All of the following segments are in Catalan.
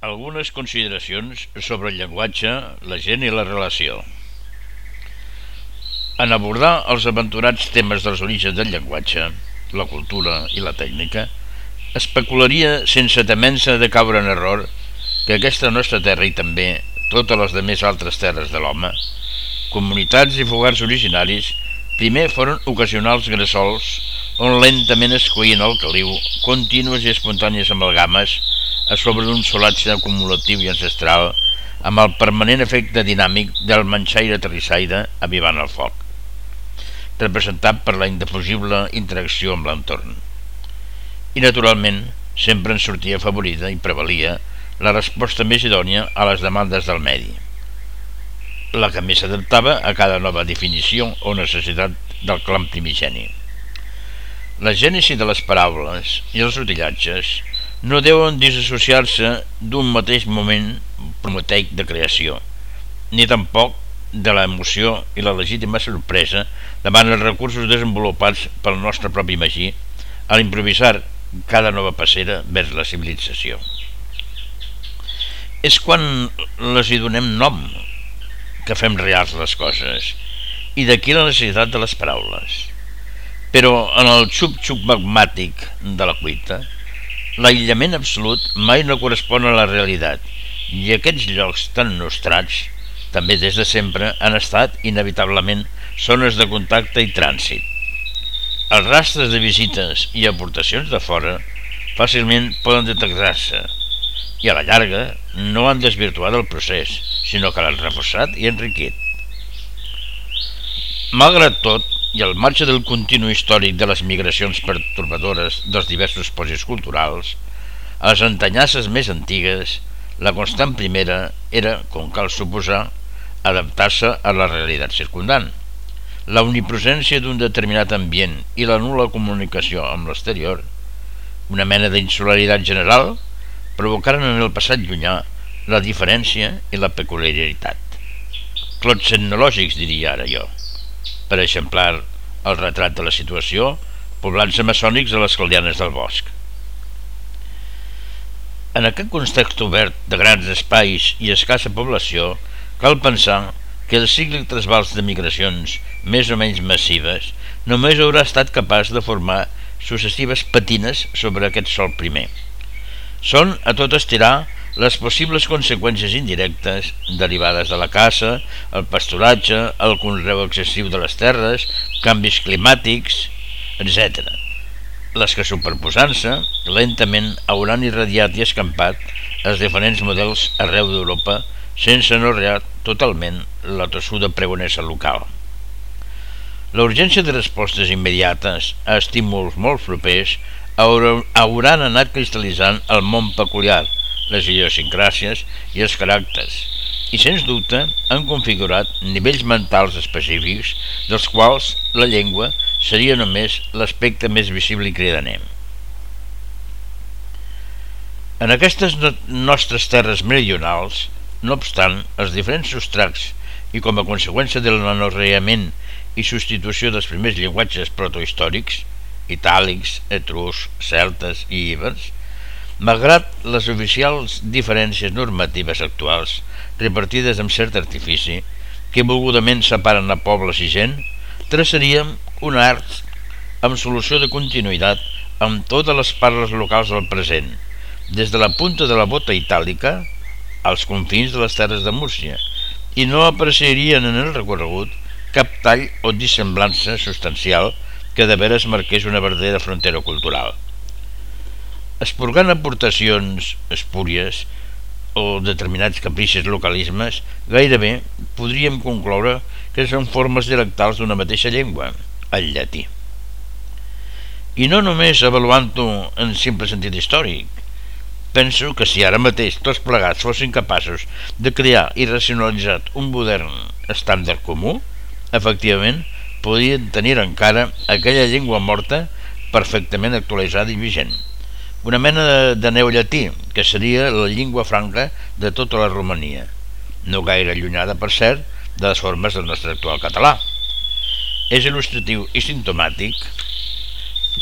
Algunes consideracions sobre el llenguatge, la gent i la relació. En abordar els aventurats temes dels orígens del llenguatge, la cultura i la tècnica, especularia sense temença de caure en error que aquesta nostra terra i també totes les de més altres terres de l'home, comunitats i fogars originaris, primer foren ocasionals gressols on lentament es coïen el caliu contínues i espontànies amalgames a sobre d'un solatge acumulatiu i ancestral amb el permanent efecte dinàmic del manxaire terrissaire avivant el foc, representat per la indefugible interacció amb l'entorn. I, naturalment, sempre en sortia afavorida i prevalia la resposta més idònia a les demandes del medi, la que més s'adaptava a cada nova definició o necessitat del clam primigeni. La gènesi de les paraules i els utillatges no deuen disassociar-se d'un mateix moment promoteic de creació, ni tampoc de l'emoció i la legítima sorpresa davant els recursos desenvolupats pel nostre propi magí a l'improvisar cada nova passera vers la civilització. És quan les hi donem nom que fem reals les coses i d'aquí la necessitat de les paraules. Però en el xup-xup magmàtic de la cuita, L'aïllament absolut mai no correspon a la realitat i aquests llocs tan nostrats, també des de sempre, han estat inevitablement zones de contacte i trànsit. Els rastres de visites i aportacions de fora fàcilment poden detectar-se i a la llarga no han desvirtuat el procés, sinó que l'han reforçat i enriquit. Malgrat tot, i al marge del continu històric de les migracions pertorbadores dels diversos posis culturals, a les entanyasses més antigues, la constant primera era, com cal suposar, adaptar-se a la realitat circundant. La omnipresència d'un determinat ambient i la nula comunicació amb l'exterior, una mena d'insularitat general, provocaren en el passat llunyà la diferència i la peculiaritat. Clots etnològics, diria ara jo per exemplar el retrat de la situació, poblants amassònics a les caldianes del bosc. En aquest context obert de grans espais i escassa població, cal pensar que el cicle trasbals de migracions més o menys massives només haurà estat capaç de formar successives patines sobre aquest sol primer. Són a tot estirar les possibles conseqüències indirectes derivades de la caça, el pasturatge, el conreu excessiu de les terres, canvis climàtics, etc. Les que superposant-se lentament hauran irradiat i escampat els diferents models arreu d'Europa sense anorrear totalment la tossuda pregonesa local. La urgència de respostes immediates a estímuls molt propers hauran anat cristal·litzant el món peculiar les idiosincràsies i els caràcters, i sens dubte han configurat nivells mentals específics dels quals la llengua seria només l'aspecte més visible i cridaner. En aquestes nostres terres meridionals, no obstant, els diferents substrats i com a conseqüència de l'anorreament i substitució dels primers llenguatges protohistòrics, itàlics, etrus, celtes i ibers, Malgrat les oficials diferències normatives actuals, repartides amb cert artifici, que volgudament separen a pobles i gent, traçaríem un art amb solució de continuïtat amb totes les parles locals del present, des de la punta de la bota itàlica als confins de les terres de Múrcia, i no apreciarien en el recorregut cap tall o dissemblança substancial que de veres marqués una verdadera frontera cultural esporgant aportacions espúries o determinats capricis localismes, gairebé podríem concloure que són formes dialectals d'una mateixa llengua, el llatí. I no només avaluant-ho en simple sentit històric. Penso que si ara mateix tots plegats fossin capaços de crear i racionalitzar un modern estàndard comú, efectivament podrien tenir encara aquella llengua morta perfectament actualitzada i vigent una mena de, de neollatí, que seria la llengua franca de tota la Romania, no gaire allunyada, per cert, de les formes del nostre actual català. És il·lustratiu i sintomàtic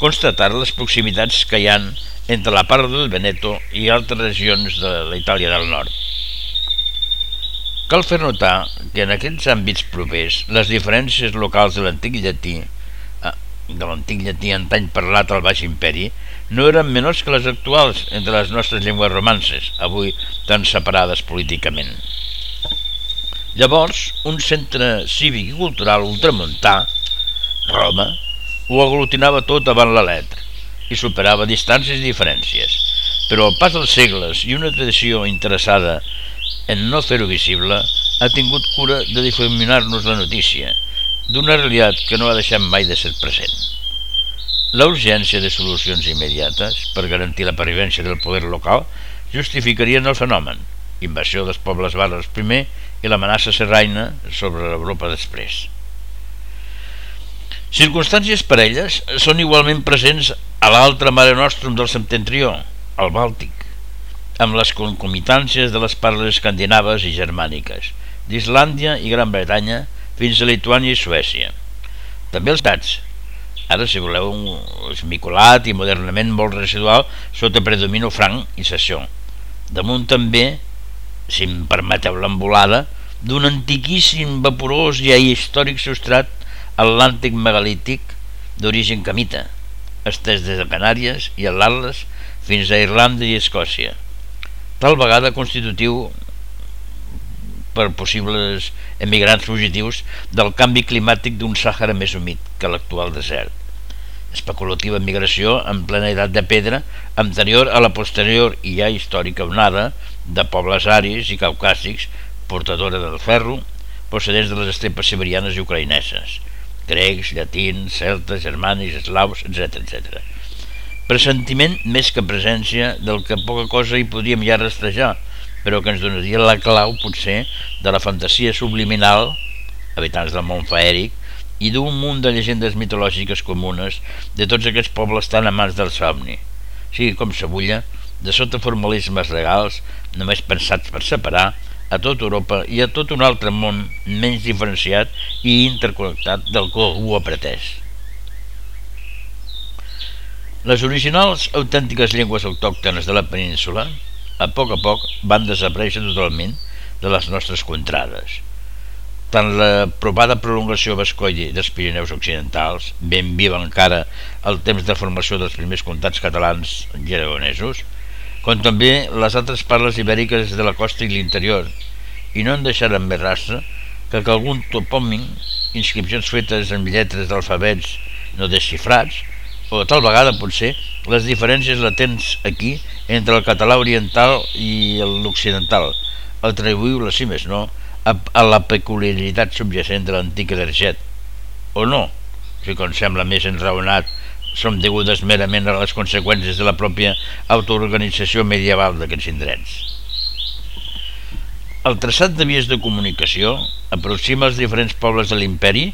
constatar les proximitats que hi han entre la part del Veneto i altres regions de la Itàlia del nord. Cal fer notar que en aquests àmbits propers les diferències locals de l'antic llatí ah, de l'antic llatí antany parlat al Baix Imperi no eren menors que les actuals entre les nostres llengües romances, avui tan separades políticament. Llavors, un centre cívic i cultural ultramuntà, Roma, ho aglutinava tot avant la letra i superava distàncies i diferències. Però el pas dels segles i una tradició interessada en no fer-ho visible ha tingut cura de difuminar-nos la notícia d'una realitat que no ha deixat mai de ser present. La urgència de solucions immediates per garantir la pervivència del poder local justificarien el fenomen, invasió dels pobles bàrbars primer i l'amenaça serraina sobre l'Europa després. Circumstàncies parelles són igualment presents a l'altre mare nostrum del septentrió, el Bàltic, amb les concomitàncies de les parles escandinaves i germàniques, d'Islàndia i Gran Bretanya fins a Lituània i Suècia. També els dats, ara si voleu un esmicolat i modernament molt residual sota predomino franc i sessió. Damunt també, si em permeteu l'embolada, d'un antiquíssim vaporós i històric substrat atlàntic megalític d'origen camita, estès des de Canàries i l'Atles fins a Irlanda i Escòcia, tal vegada constitutiu per possibles emigrants fugitius del canvi climàtic d'un Sàhara més humit que l'actual desert. Especulativa migració en plena edat de pedra anterior a la posterior i ja històrica onada de pobles aris i caucàsics portadora del ferro procedents de les estepes siberianes i ucraïneses, grecs, llatins, celtes, germànics, eslaus, etc etc. Presentiment més que presència del que poca cosa hi podríem ja rastrejar, però que ens donaria la clau, potser, de la fantasia subliminal, habitants del món faèric, i d'un munt de llegendes mitològiques comunes de tots aquests pobles tan amants del somni. Sigui com s'abulla, de sota formalismes regals, només pensats per separar, a tot Europa i a tot un altre món menys diferenciat i interconnectat del que algú ha pretès. Les originals autèntiques llengües autòctones de la península a poc a poc van desaparèixer totalment de les nostres contrades. Tant la provada prolongació bascolla dels Pirineus Occidentals, ben viva encara el temps de formació dels primers comtats catalans geronesos, com també les altres parles ibèriques de la costa i l'interior, i no en deixaren més rastre que, que algun topòming, inscripcions fetes en lletres d'alfabets no desxifrats, o tal vegada potser les diferències latents aquí entre el català oriental i l'occidental, atribuïble, si més no, a, a la peculiaritat subjacent de l'antic Derget, o no, si com sembla més enraonat són degudes merament a les conseqüències de la pròpia autoorganització medieval d'aquests indrets. El traçat de vies de comunicació aproxima els diferents pobles de l'imperi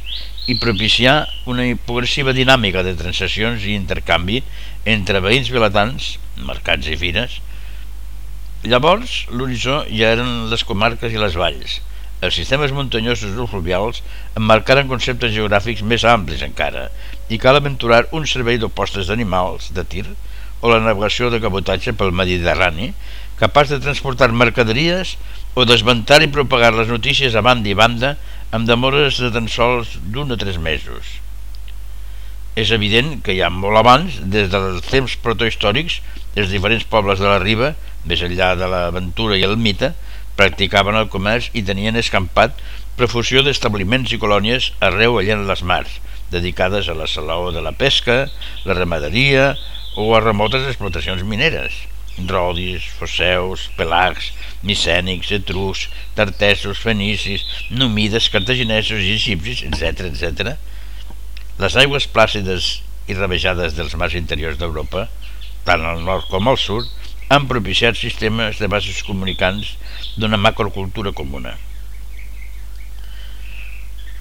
i propiciar una progressiva dinàmica de transaccions i intercanvi entre veïns vilatans, mercats i fires. Llavors, l'horitzó ja eren les comarques i les valls, els sistemes muntanyosos o fluvials emmarcaren conceptes geogràfics més amplis encara i cal aventurar un servei d'opostes d'animals de tir o la navegació de cabotatge pel Mediterrani capaç de transportar mercaderies o desventar i propagar les notícies a banda i banda amb demores de tan sols d'un o tres mesos. És evident que ja molt abans, des dels temps protohistòrics, els diferents pobles de la riba, més enllà de l'aventura i el mite, practicaven el comerç i tenien escampat profusió d'establiments i colònies arreu allà en les mars, dedicades a la salaó de la pesca, la ramaderia o a remotes explotacions mineres. Rodis, foseus, pelags, micènics, etrus, tartesos, fenicis, numides, cartaginesos i egipcis, etc etc. Les aigües plàcides i ravejades dels mars interiors d'Europa, tant al nord com al sud, han propiciat sistemes de bases comunicants d'una macrocultura comuna.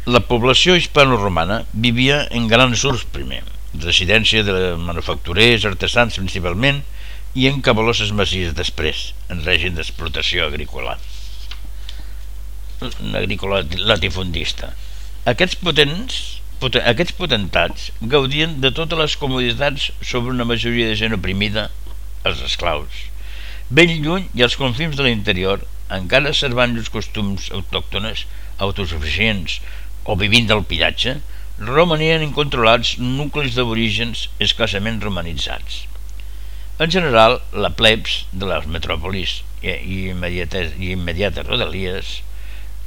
La població hispano-romana vivia en grans urs primer, residència de manufacturers, artesans principalment, i en cabaloses masies després, en règim d'explotació agrícola. Agrícola latifundista. Aquests potents, poten, aquests potentats gaudien de totes les comoditats sobre una majoria de gent oprimida els esclaus. Ben lluny i als confins de l'interior, encara servant els costums autòctones, autosuficients o vivint del pillatge, romanien incontrolats nuclis d'aborígens escassament romanitzats. En general, la plebs de les metròpolis i, immediates, i immediates rodalies,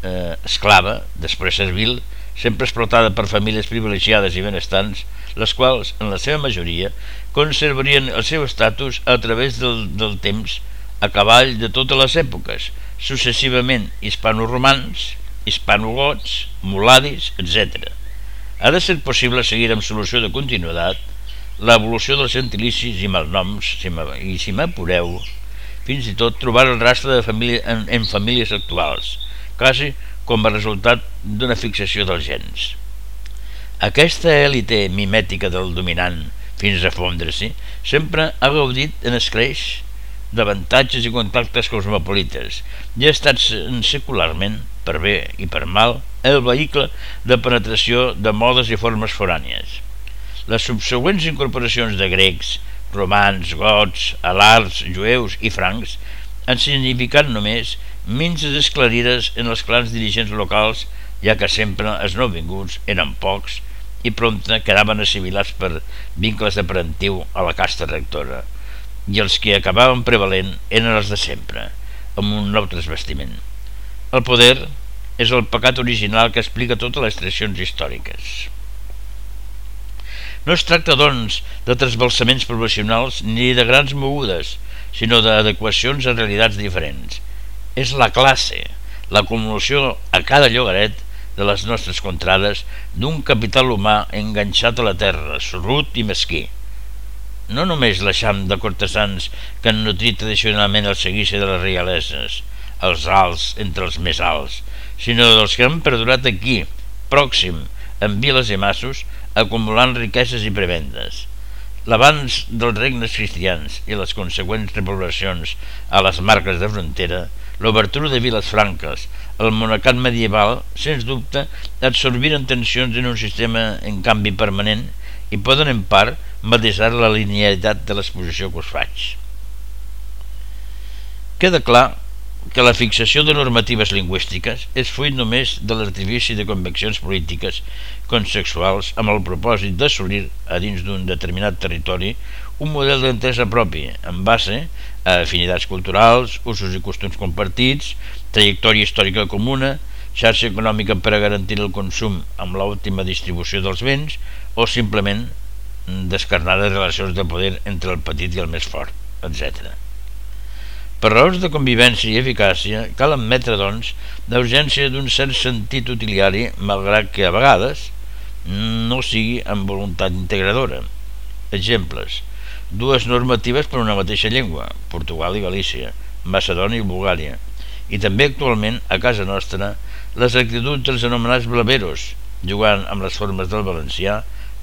eh, esclava, després servil, sempre explotada per famílies privilegiades i benestants, les quals, en la seva majoria, conservarien el seu estatus a través del, del temps a cavall de totes les èpoques, successivament hispano-romans, hispano-gots, muladis, etc. Ha de ser possible seguir amb solució de continuïtat l'evolució dels gentilicis i malnoms, si i si m'apureu, fins i tot trobar el rastre de família en, en famílies actuals, quasi com a resultat d'una fixació dels gens. Aquesta èlite mimètica del dominant, fins a fondre-s'hi, sempre ha gaudit en escreix d'avantatges i contactes cosmopolites i ha estat secularment, per bé i per mal, el vehicle de penetració de modes i formes forànies. Les subsegüents incorporacions de grecs, romans, gots, alars, jueus i francs han significat només minces esclarides en els clans dirigents locals, ja que sempre els nouvinguts eren pocs i prompte quedaven assimilats per vincles de parentiu a la casta rectora i els que acabaven prevalent eren els de sempre, amb un nou transvestiment. El poder és el pecat original que explica totes les tradicions històriques. No es tracta, doncs, de trasbalsaments professionals ni de grans mogudes, sinó d'adequacions a realitats diferents. És la classe, l'acumulació a cada llogaret de les nostres contrades d'un capital humà enganxat a la terra, sorrut i mesquí no només l'eixam de cortesans que han nutrit tradicionalment el seguici de les realeses, els alts entre els més alts, sinó dels que han perdurat aquí, pròxim, en viles i massos, acumulant riqueses i prebendes. L'abans dels regnes cristians i les conseqüents repoblacions a les marques de frontera, l'obertura de viles franques, el monacat medieval, sens dubte, absorbiren tensions en un sistema en canvi permanent i poden en part matisar la linealitat de l'exposició que us faig. Queda clar que la fixació de normatives lingüístiques és fruit només de l'artifici de conviccions polítiques consexuals amb el propòsit d'assolir a dins d'un determinat territori un model d'entesa propi en base a afinitats culturals, usos i costums compartits, trajectòria històrica comuna, xarxa econòmica per a garantir el consum amb l'òptima distribució dels béns o simplement descarnades relacions de poder entre el petit i el més fort, etc. Per raons de convivència i eficàcia, cal admetre, doncs, l'urgència d'un cert sentit utiliari, malgrat que a vegades no sigui amb voluntat integradora. Exemples. Dues normatives per una mateixa llengua, Portugal i Galícia, Macedònia i Bulgària, i també actualment, a casa nostra, les actituds dels anomenats blaveros, jugant amb les formes del valencià,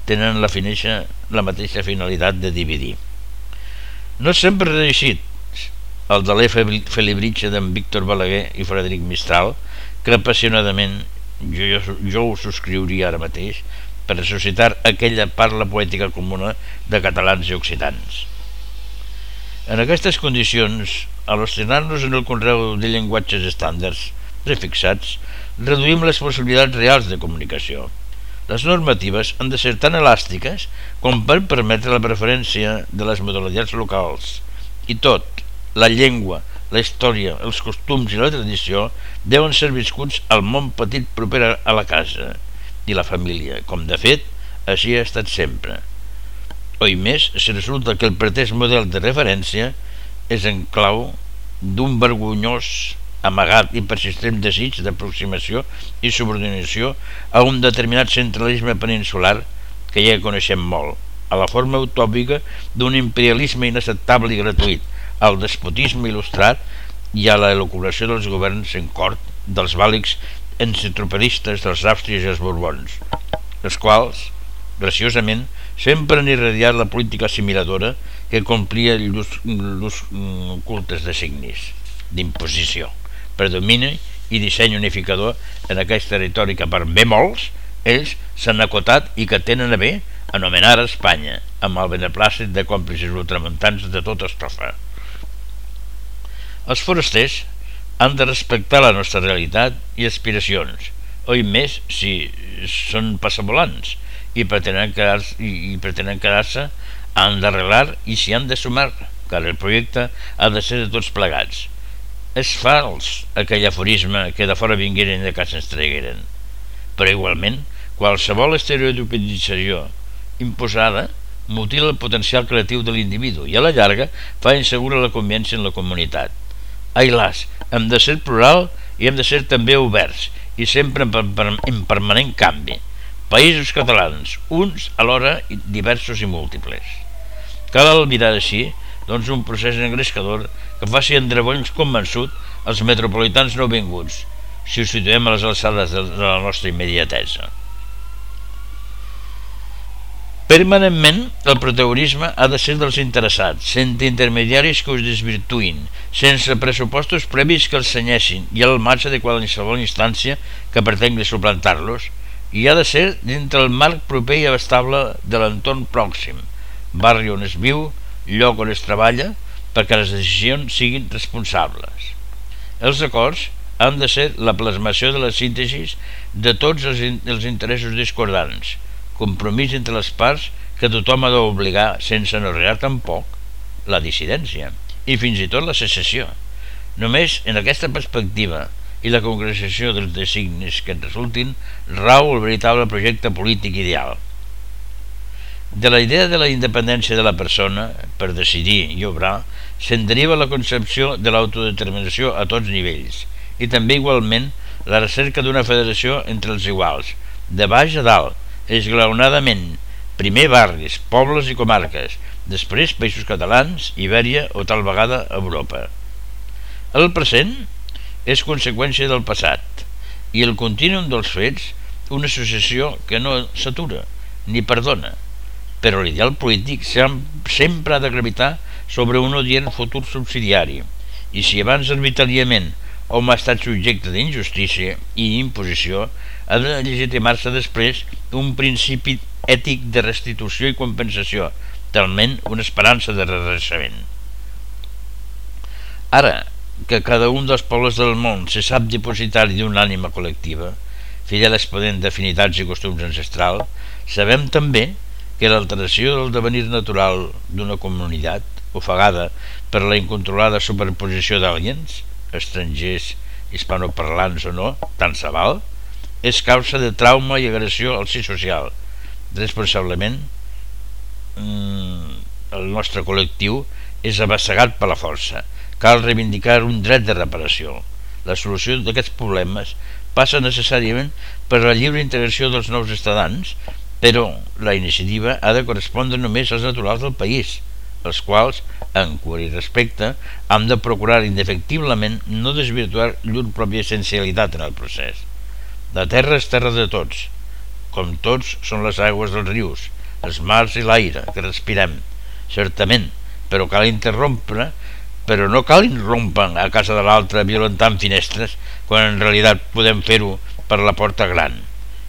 tenen la, finexa, la mateixa finalitat de dividir. No sempre reeixit el de l'Efe d'en Víctor Balaguer i Frederic Mistral, que apassionadament jo, jo, jo ho subscriuria ara mateix per ressuscitar aquella parla poètica comuna de catalans i occitans. En aquestes condicions, a l'ostrenar-nos en el conreu de llenguatges estàndards prefixats, reduïm les possibilitats reals de comunicació – les normatives han de ser tan elàstiques com per permetre la preferència de les modalitats locals. I tot, la llengua, la història, els costums i la tradició deuen ser viscuts al món petit proper a la casa i la família, com de fet així ha estat sempre. O i més, si resulta que el pretès model de referència és en clau d'un vergonyós amagat i persistent desig d'aproximació i subordinació a un determinat centralisme peninsular que ja coneixem molt, a la forma utòpica d'un imperialisme inacceptable i gratuït, al despotisme il·lustrat i a la elucubració dels governs en cort dels vàlics enciclopedistes dels Àustries i els Borbons, els quals, graciosament, sempre han irradiat la política assimiladora que complia l'ús cultes de signis, d'imposició predomina i disseny unificador en aquest territori que per bé molts ells s'han acotat i que tenen a bé anomenar Espanya, amb el beneplàcit de còmplices ultramontans de tota estrofa. Els forasters han de respectar la nostra realitat i aspiracions, o i més si són passavolants i pretenen quedar-se i pretenen quedar-se han d'arreglar i s'hi han de sumar, car el projecte ha de ser de tots plegats. És fals aquell aforisme que de fora vingueren i de casa ens tragueren. Però igualment, qualsevol estereotipització imposada mutila el potencial creatiu de l'individu i a la llarga fa insegura la convivència en la comunitat. Ai las, hem de ser plural i hem de ser també oberts i sempre en permanent canvi. Països catalans, uns alhora diversos i múltiples. Cal albirar així doncs un procés engrescador que faci endreboins convençut els metropolitans no vinguts, si ho situem a les alçades de la nostra immediatesa. Permanentment, el protagonisme ha de ser dels interessats, sense intermediaris que us desvirtuïn, sense pressupostos previs que els senyessin i al marge de qualsevol instància que pretengui suplantar-los, i ha de ser dintre el marc proper i abastable de l'entorn pròxim, barri on es viu, lloc on es treballa, perquè les decisions siguin responsables. Els acords han de ser la plasmació de la síntesi de tots els, els interessos discordants, compromís entre les parts que tothom ha d'obligar sense anorrear tampoc la dissidència i fins i tot la secessió. Només en aquesta perspectiva i la concreció dels designis que en resultin rau el veritable projecte polític ideal. De la idea de la independència de la persona per decidir i obrar se'n deriva la concepció de l'autodeterminació a tots nivells i també igualment la recerca d'una federació entre els iguals, de baix a dalt, esglaonadament, primer barris, pobles i comarques, després països catalans, Ibèria o tal vegada Europa. El present és conseqüència del passat i el contínuum dels fets una associació que no s'atura ni perdona, però l'ideal polític sempre ha de gravitar sobre un odient futur subsidiari i si abans arbitràriament hom ha estat subjecte d'injustícia i imposició, ha de legitimar-se després un principi ètic de restitució i compensació, talment una esperança de redreçament. Ara que cada un dels pobles del món se sap dipositari d'una ànima col·lectiva, fidel exponent d'afinitats i costums ancestral, sabem també que l'alteració del devenir natural d'una comunitat, ofegada per la incontrolada superposició d'aliens, estrangers, hispanoparlants o no, tant se val, és causa de trauma i agressió al si social. Responsablement, mm, el nostre col·lectiu és abassegat per la força. Cal reivindicar un dret de reparació. La solució d'aquests problemes passa necessàriament per la lliure integració dels nous estadants, però la iniciativa ha de correspondre només als naturals del país, els quals, en qual i respecte, han de procurar indefectiblement no desvirtuar llur pròpia essencialitat en el procés. La terra és terra de tots, com tots són les aigües dels rius, els mars i l'aire que respirem, certament, però cal interrompre, però no cal irrompre a casa de l'altre violentant finestres quan en realitat podem fer-ho per la porta gran.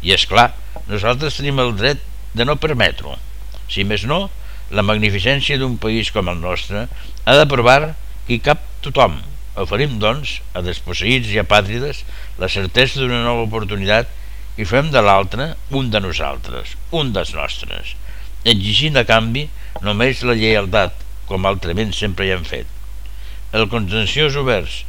I és clar, nosaltres tenim el dret de no permetre-ho. Si més no, la magnificència d'un país com el nostre ha de provar que cap tothom. Oferim, doncs, a desposseïts i apàtrides la certesa d'una nova oportunitat i fem de l'altre un de nosaltres, un dels nostres, exigint a canvi només la lleialtat, com altrament sempre hi hem fet. El contenciós oberts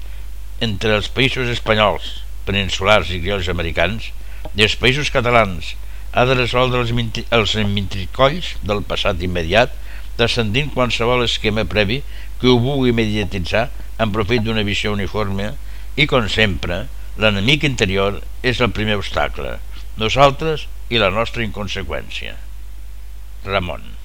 entre els països espanyols, peninsulars i criolls americans i els països catalans ha de resoldre els, els mintricolls del passat immediat descendint qualsevol esquema previ que ho vulgui mediatitzar en profit d'una visió uniforme i, com sempre, l'enemic interior és el primer obstacle, nosaltres i la nostra inconseqüència. Ramon